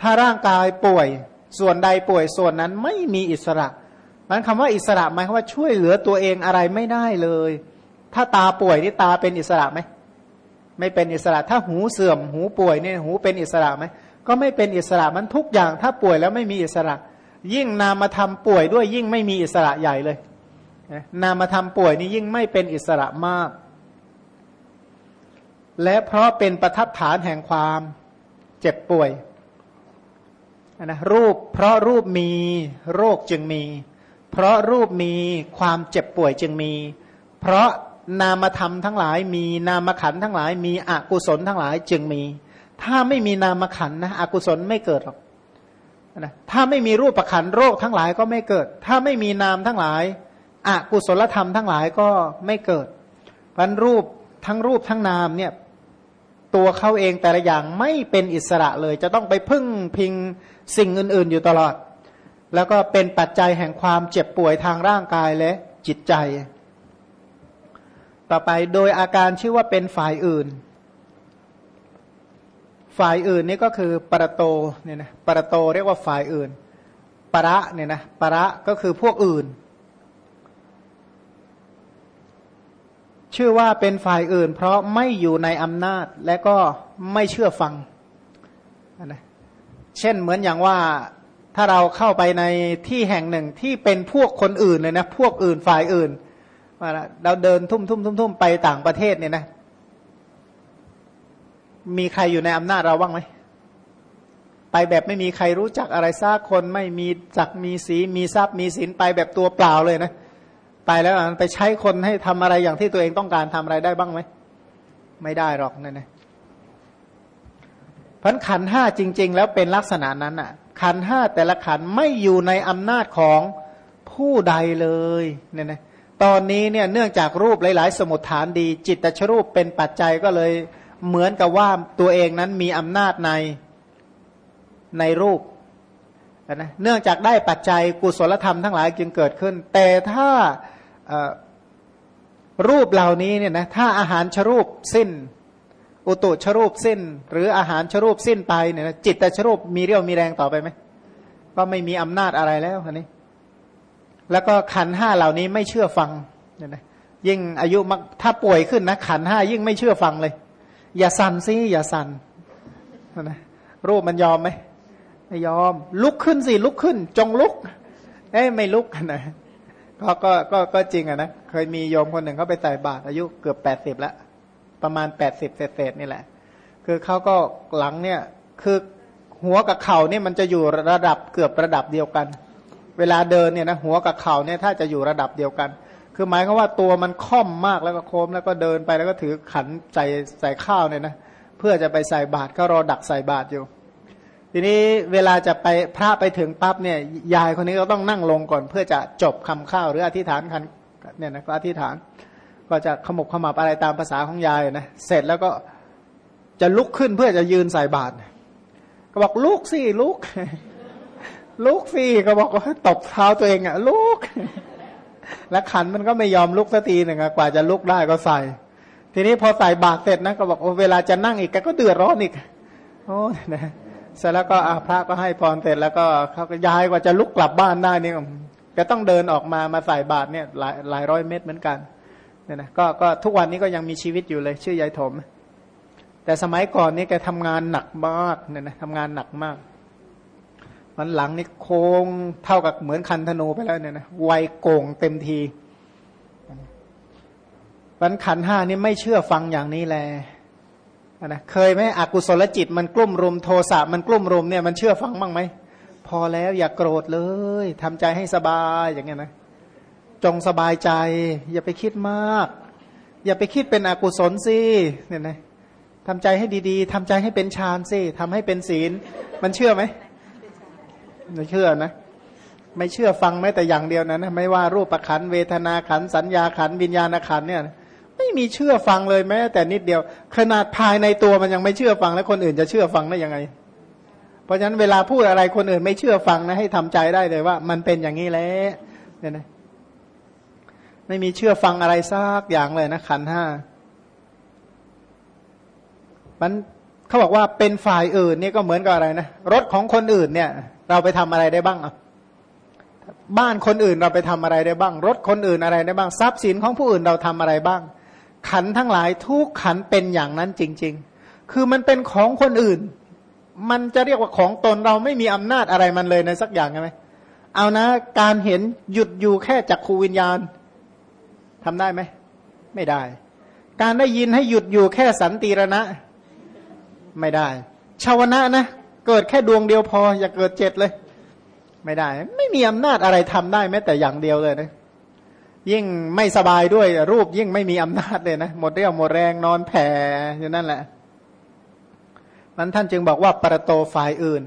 ถ้าร่างกายป่วย ส่วนใดป่วยส่วนนั้นไม่มีอิสระมันคำว่าอิสระหมายความว่าช่วยเหลือตัวเองอะไรไม่ได้เลย ถ้าตาป่วยนี่ตาเป็นอิสระไหมไม่เป็นอิสระ ถ้าหูเสื่อม หูป่วยเนี่ยหูเป็นอิสระไหมก็ไม่เป็นอิสระมันทุกอย่างถ้าป่วยแล้วไม่มีอิสระ ยิ่งนามธรรมป่วยด้วยยิ่งไม่มีอิสระใหญ่เลยนามธรรมป่วยนี่ยิ่งไม่เป็นอิสระมาก และเพราะเป็นประทัดฐานแห่งความเจ็บป่วยนะรูปเพราะรูปมีโรคจึงมี เพราะรูปมีความเจ็บป่วยจึงมี เพราะนามธรรมทั้งหลาย มีนามขันทั้งหลาย มีอกุศลทั้งหลายจึงมี ถ้าไม่มีนามขันนะอกุศลไม่เกิดหรอกนะถ้าไม่มีรูปประขันโรคทั้งหลายก็ไม่เกิด ถ้าไม่มีนามทั้งหลายอกุศลธรรมทั้งหลายก็ไม่เกิดพันรูปทั้งรูปทั้งนามเนี่ย ตัวเขาเองแต่ละอย่างไม่เป็นอิสระเลย จะต้องไปพึ่งพิงสิ่งอื่น ๆ อยู่ตลอด แล้วก็เป็นปัจจัยแห่งความเจ็บป่วยทางร่างกายและจิตใจ ต่อไปโดยอาการชื่อว่าเป็นฝ่ายอื่น ฝ่ายอื่นนี่ก็คือปรโตเนี่ยนะปรโตเรียกว่าฝ่ายอื่นประเนี่ยนะประก็คือพวกอื่น ชื่อว่าเป็นฝ่ายอื่น เพราะไม่อยู่ในอำนาจและก็ไม่เชื่อฟังนะเช่นเหมือนอย่างว่าถ้าเราเข้าไปในที่แห่งหนึ่งที่เป็นพวกคนอื่นเลยนะพวกอื่นฝ่ายอื่นว่าเราเดินทุ่มทุ่มทุ่มทุ่มไปต่างประเทศเนี่ยนะ มีใครอยู่ในอำนาจเราบ้างไหมไปแบบไม่มีใครรู้จักอะไรซากคนไม่มีจักมีสีมีทรัพย์มีสินไปแบบตัวเปล่าเลยนะ ไปแล้วไปใช้คนให้ทำอะไรอย่างที่ตัวเองต้องการทำอะไรได้บ้างไหม ไม่ได้หรอกนั่นนะพันขันห้าจริง ๆ แล้วเป็นลักษณะนั้นอะ ขันห้าแต่ละขันไม่อยู่ในอำนาจของผู้ใดเลยเนี่ยนะตอนนี้เนี่ยเนื่องจากรูปหลาย ๆ สมุดฐานดี จิตตชรูปเป็นปัจจัยก็เลยเหมือนกับว่าตัวเองนั้นมีอำนาจในในรูปนะเนื่องจากได้ปัจจัยกุศลธรรมทั้งหลายจึงเกิดขึ้น แต่ถ้า รูปเหล่านี้เนี่ยนะถ้าอาหารชรูปสิ้น อุตุชรูปสิ้น หรืออาหารชรูปสิ้นไปเนี่ยนะจิตแต่ชรูปมีเรี่ยวมีแรงต่อไปไหมก็ไม่มีอำนาจอะไรแล้วคันนี้ แล้วก็ขันห้าเหล่านี้ไม่เชื่อฟังเนี่ยนะยิ่งอายุมักถ้าป่วยขึ้นนะขันห้ายิ่งไม่เชื่อฟังเลย อย่าสั่นซิอย่าสั่นนะรูปมันยอมไหมไม่ยอม ลุกขึ้นสิลุกขึ้น จงลุก เอ้ไม่ลุกนะ ก็ก็ก็ก็จริงอะนะเคยมีโยมคนหนึ่งเขาไปใส่บาตรอายุเกือบแปดสิบแล้ว ประมาณแปดสิบเศษนี่แหละ คือเขาก็หลังเนี่ยคือหัวกับเข่าเนี่ยมันจะอยู่ระดับเกือบระดับเดียวกัน เวลาเดินเนี่ยนะหัวกับเข่าเนี่ยถ้าจะอยู่ระดับเดียวกัน คือหมายความว่าตัวมันค่อมมากแล้วก็โค้มแล้วก็เดินไปแล้วก็ถือขันใส่ใส่ข้าวเนี่ยนะเพื่อจะไปใส่บาตรเขารอดักใส่บาตรอยู่ ทีนี้เวลาจะไปพระไปถึงปั๊บเนี่ยยายคนนี้ก็ต้องนั่งลงก่อน เพื่อจะจบคำข้าวหรืออธิษฐานคันเนี่ยนะก็อธิษฐาน ก็จะขมุกขมับอะไรตามภาษาของยายนะเสร็จแล้วก็จะลุกขึ้นเพื่อจะยืนใส่บาตรก็บอกลุกสิลุก ลุกสิก็บอกว่าตบเท้าตัวเองอะลุก แล้วขันมันก็ไม่ยอมลุกสักทีหนึ่งกว่าจะลุกได้ก็ใส่ ทีนี้พอใส่บาตรเสร็จนะก็บอกเวลาจะนั่งอีกก็เดือดร้อนอีกโอ้นะ เสร็จแล้วก็อาพระก็ให้พรเสร็จแล้วก็เขาก็ย้ายกว่าจะลุกกลับบ้านได้นี่ก็ต้องเดินออกมามาใส่บาตรเนี่ยหลายหลายร้อยเมตรเหมือนกันเนี่ยนะก็ก็ทุกวันนี้ก็ยังมีชีวิตอยู่เลย ชื่อยายถม แต่สมัยก่อนนี่แกทำงานหนักมากเนี่ยนะทำงานหนักมากมันหลังนี่โค้งเท่ากับเหมือนคันธนูไปแล้วเนี่ยนะไวโก่งเต็มทีวันขันห้านี่ไม่เชื่อฟังอย่างนี้แล นะเคยไหมอกุศลจิตมันกลุ่มรุมโทสะมันกลุ่มรุมเนี่ยมันเชื่อฟังบ้างไหมพอแล้วอย่ากโกรธเลยทำใจให้สบายอย่างเงี้ยนะ จงสบายใจ อย่าไปคิดมาก อย่าไปคิดเป็นอกุศลสิเนี่ยนะทำใจให้ดีๆทำใจให้เป็นฌานสิทำให้เป็นศีล มันเชื่อไหมไม่เชื่อนะไม่เชื่อฟังแม้แต่อย่างเดียวนะไม่ว่ารูปประขันเวทนาขันสัญญาขันวิญญาณขันเนี่ย ไม่มีเชื่อฟังเลยแม้ แต่นิดเดียว ขนาดภายในตัวมันยังไม่เชื่อฟังแล้วคนอื่นจะเชื่อฟังได้ยังไง เพราะฉะนั้นเวลาพูดอะไรคนอื่นไม่เชื่อฟังนะให้ทำใจได้เลยว่า มันเป็นอย่างนี้แหละเนี่ยนะไม่มีเชื่อฟังอะไรซากอย่างเลยนะขันห้ามันเขาบอกว่าเป็นฝ่ายอื่นนี่ก็เหมือนกับอะไรนะรถของคนอื่นเนี่ย เราไปทำอะไรได้บ้างอะบ้านคนอื่นเราไปทำอะไรได้บ้าง รถคนอื่นอะไรได้บ้าง ทรัพย์สินของผู้อื่นเราทำอะไรบ้าง ขันทั้งหลายทุกขันเป็นอย่างนั้นจริง ๆ คือมันเป็นของคนอื่น มันจะเรียกว่าของตนเราไม่มีอำนาจอะไรมันเลยในสักอย่างใช่ไหมเอานะ การเห็นหยุดอยู่แค่จักขูวิญญาณทำได้ไหม ไม่ได้ การได้ยินให้หยุดอยู่แค่สันติรณะ ไม่ได้ ชาวนะนะ เกิดแค่ดวงเดียวพอ อย่าเกิดเจ็ดเลย ไม่ได้ ไม่มีอำนาจอะไรทำได้แม้แต่อย่างเดียวเลยนะ ยิ่งไม่สบายด้วย รูปยิ่งไม่มีอำนาจเลยนะหมดเรี่ยวหมดแรงนอนแผ่อยู่นั่นแหละมันท่านจึงบอกว่าประโตฝ่ายอื่น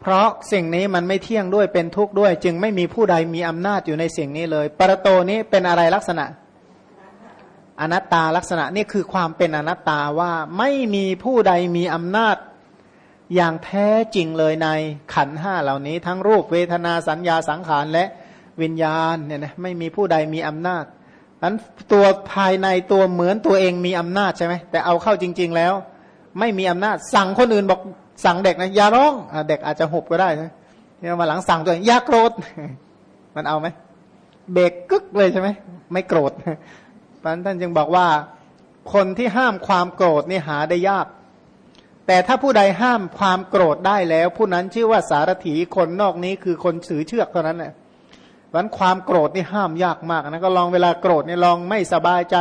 เพราะสิ่งนี้มันไม่เที่ยงด้วยเป็นทุกข์ด้วย จึงไม่มีผู้ใดมีอำนาจอยู่ในสิ่งนี้เลย ประโตนี้เป็นอะไรลักษณะ อนัตตาลักษณะนี่คือความเป็นอนัตตาว่าไม่มีผู้ใดมีอำนาจอย่างแท้จริงเลยในขันห้าเหล่านี้ ทั้งรูปเวทนาสัญญาสังขารและ วิญญาณเนี่ยนะไม่มีผู้ใดมีอำนาจนั้นตัวภายในตัวเหมือนตัวเองมีอำนาจใช่ไหมแต่เอาเข้าจริง ๆแล้ว ไม่มีอำนาจสั่งคนอื่นบอกสั่งเด็กนะอย่าร้องเด็กอาจจะหบก็ได้นะเนี่ยมาหลังสั่งตัวเองอย่าโกรธมันเอาไหมเบรกกึกเลยใช่ไหมไม่โกรธพันท่านจึงบอกว่าคนที่ห้ามความโกรธนี่หาได้ยาก แต่ถ้าผู้ใดห้ามความโกรธได้แล้ว ผู้นั้นชื่อว่าสารถีคนนอกนี้คือคนสือเชือกเท่านั้นแหละ วันความโกรธนี่ห้ามยากมากนะก็ลองเวลาโกรธนี่ลองไม่สบายใจ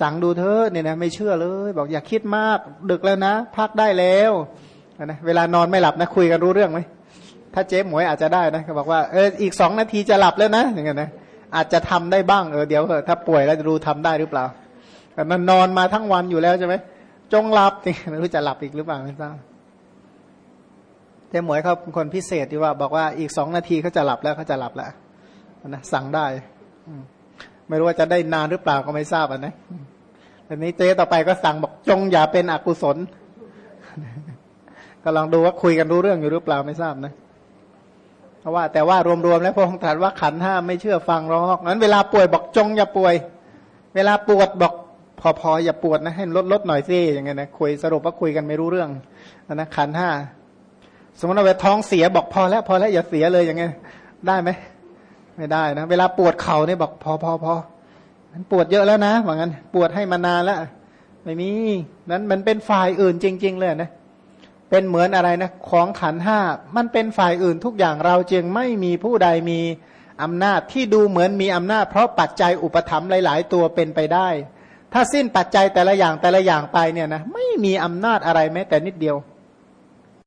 สั่งดูเธอเนี่ยนะไม่เชื่อเลย บอกอย่าคิดมากดึกแล้วนะ พักได้แล้วนะเวลานอนไม่หลับนะคุยกันรู้เรื่องไหมถ้าเจ๊หมวยอาจจะได้นะเขาบอกว่าเอออีกสองนาทีจะหลับแล้วนะอย่างเงี้ยนะอาจจะทำได้บ้างเออเดี๋ยวเออถ้าป่วยแล้วจะรู้ทำได้หรือเปล่าแต่มันนอนมาทั้งวันอยู่แล้วใช่ไหมจงหลับจริงไม่รู้จะหลับอีกหรือเปล่าไม่ทราบแต่หมวยเขาเป็นคนพิเศษที่ว่า บอกว่าอีกสองนาทีเขาจะหลับแล้วเขาจะหลับแล้ว นะสั่งได้ไม่รู้ว่าจะได้นานหรือเปล่าก็ไม่ทราบอะนะอันนี้เจ๊ต่อไปก็สั่งบอกจงอย่าเป็นอกุศลก็ลองดูว่าคุยกันรู้เรื่องอยู่หรือเปล่าไม่ทราบนะเพราะว่าแต่ว่ารวมๆแล้วพระองค์ตรัสว่าขันห้าไม่เชื่อฟังหรอกงั้นเวลาป่วยบอกจงอย่าป่วย เวลาปวดบอกพอๆอย่าปวดนะให้ลดลดหน่อยสิอย่างเงี้ยนะคุยสรุปว่าคุยกันไม่รู้เรื่องนะขันห้าสมมติว่าท้องเสียบอกพอแล้ว พอแล้วอย่าเสียเลยอย่างเงี้ยได้ไหม ไม่ได้นะ เวลาปวดเข่าเนี่ยบอกพอพอพอมันปวดเยอะแล้วนะว่างั้น ปวดให้มานานแล้วไม่มีนั้นมันเป็นฝ่ายอื่นจริง ๆ เลยนะเป็นเหมือนอะไรนะของขันห้ามันเป็นฝ่ายอื่นทุกอย่างเราจึงไม่มีผู้ใดมีอำนาจที่ดูเหมือนมีอำนาจ เพราะปัจจัยอุปธรรมหลาย ๆ ตัวเป็นไปได้ ถ้าสิ้นปัจจัยแต่ละอย่างแต่ละอย่างไปเนี่ยนะไม่มีอำนาจอะไรแม้แต่นิดเดียว